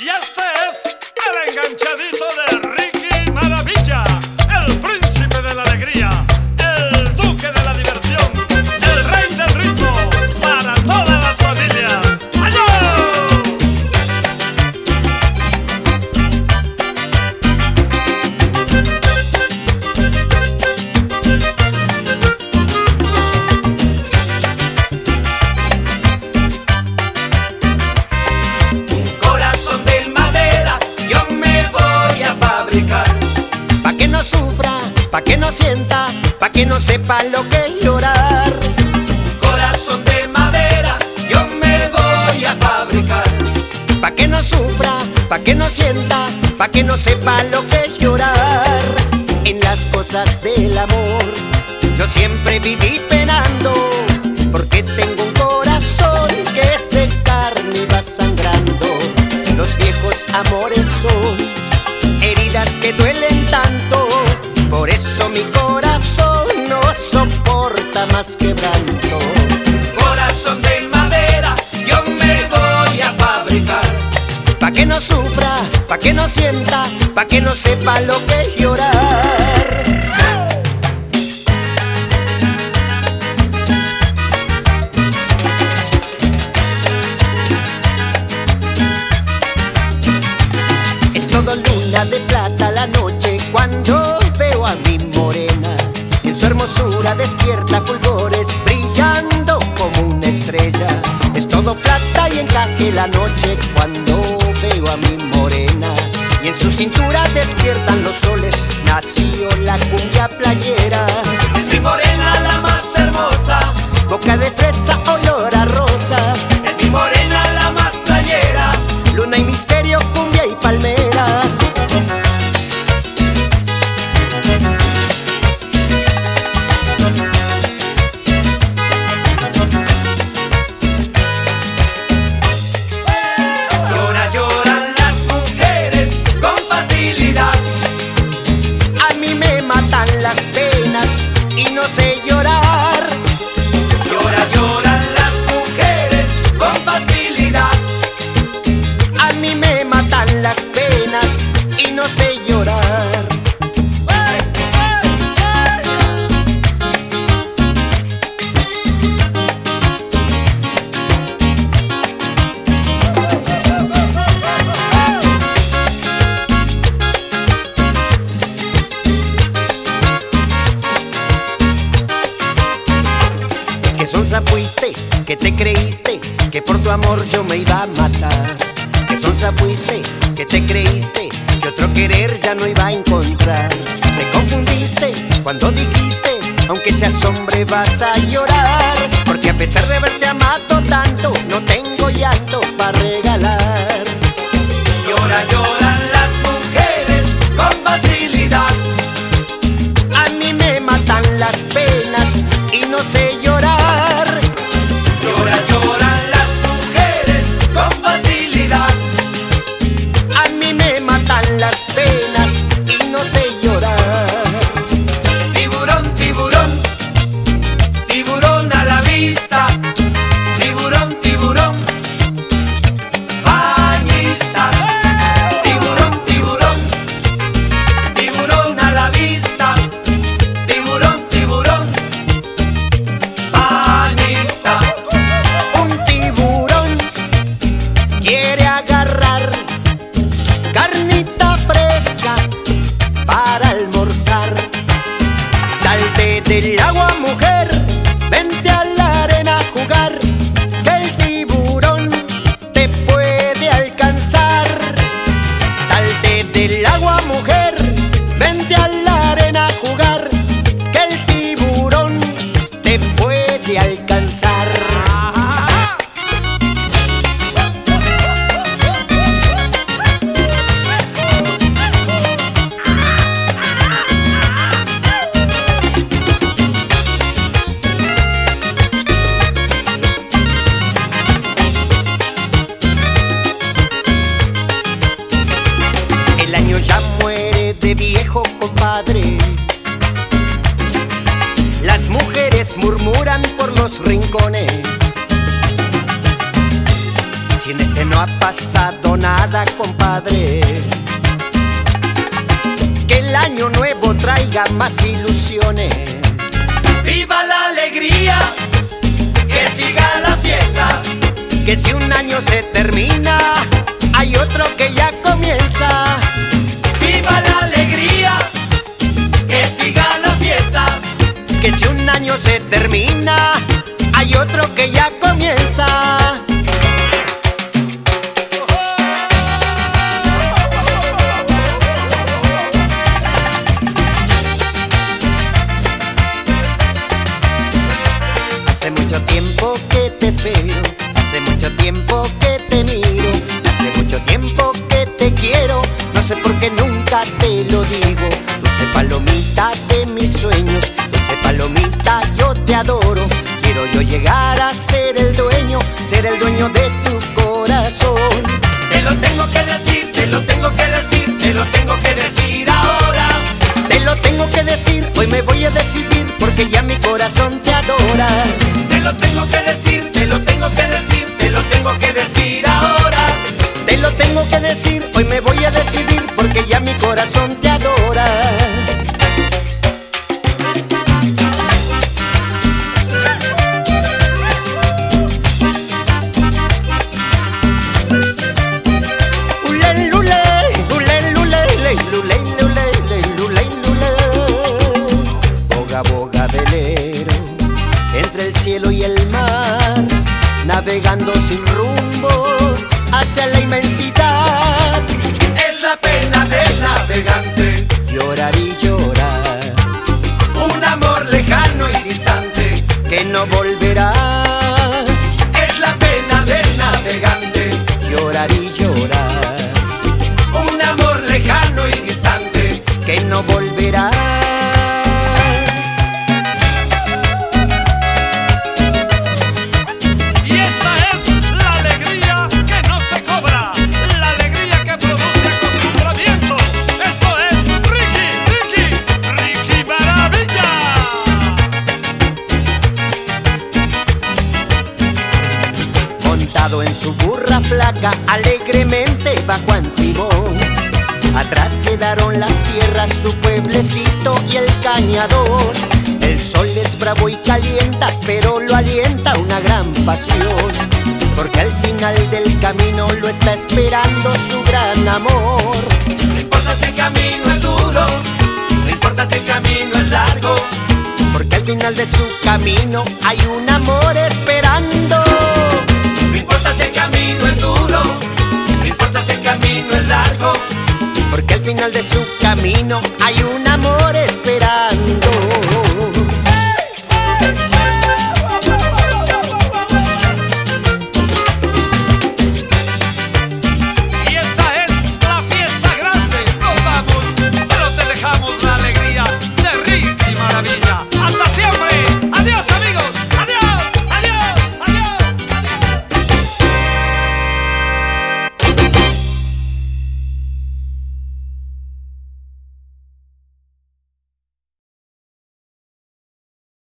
Y este es el enganchadito de Ricky que no sepa lo que es llorar. Corazón de madera, yo me voy a fabricar. Pa' que no sufra, pa' que no sienta, pa' que no sepa lo que es llorar. En las cosas del amor, yo siempre viví penando, porque tengo un corazón que es de carne y va sangrando. Los viejos amores son heridas que duelen tanto, por eso mi corazón más quebranto. Corazón de madera, yo me voy a fabricar. Pa' que no sufra, pa' que no sienta, pa' que no sepa lo que es llorar. Es todo luna de plata la noche cuando despierta fulgores brillando como una estrella. Es todo plata y encaje la noche cuando veo a mi morena. Y en su cintura despiertan y no sé Sonsa fuiste, que te creíste, que por tu amor yo me iba a matar. Que sonsa fuiste, que te creíste, que otro querer ya no iba a encontrar. Me confundiste cuando dijiste, aunque seas hombre vas a llorar. Porque a pesar compadre. Las mujeres murmuran por los rincones. si en este no ha pasado nada, compadre. Que el año nuevo traiga más ilusiones. Viva la alegría, que siga la fiesta. Que si un año se termina, hay otro que ya comienza. Viva la alegría, se termina, hay otro que ya comienza. Hace mucho tiempo yo llegar a ser el dueño, ser el dueño de tu corazón. Te lo tengo que decir, te lo tengo que decir, te lo tengo que decir ahora. Te lo tengo que decir, hoy me voy a decidir porque ya mi corazón te adora. Te lo tengo que decir, te lo tengo que decir, te lo tengo que decir ahora. Te lo tengo que decir, hoy me voy a decidir porque ya mi corazón te adora. Hacia la inmensidad. Es la pena del navegante, Llorar y llorar, un amor lejano y distante. que no volverá. Es la pena del navegante, Llorar y llorar, alegremente va Juan Simón. Atrás quedaron las sierras, su pueblecito y el cañador. El sol es bravo y calienta, pero lo alienta una gran pasión. Porque al final del camino lo está esperando su gran amor. No importa si el camino es duro, no importa si el camino es largo. Porque al final de su camino hay un amor esperando importa si el camino es duro, no importa si el camino es largo, porque al final de su camino hay un amor esperado.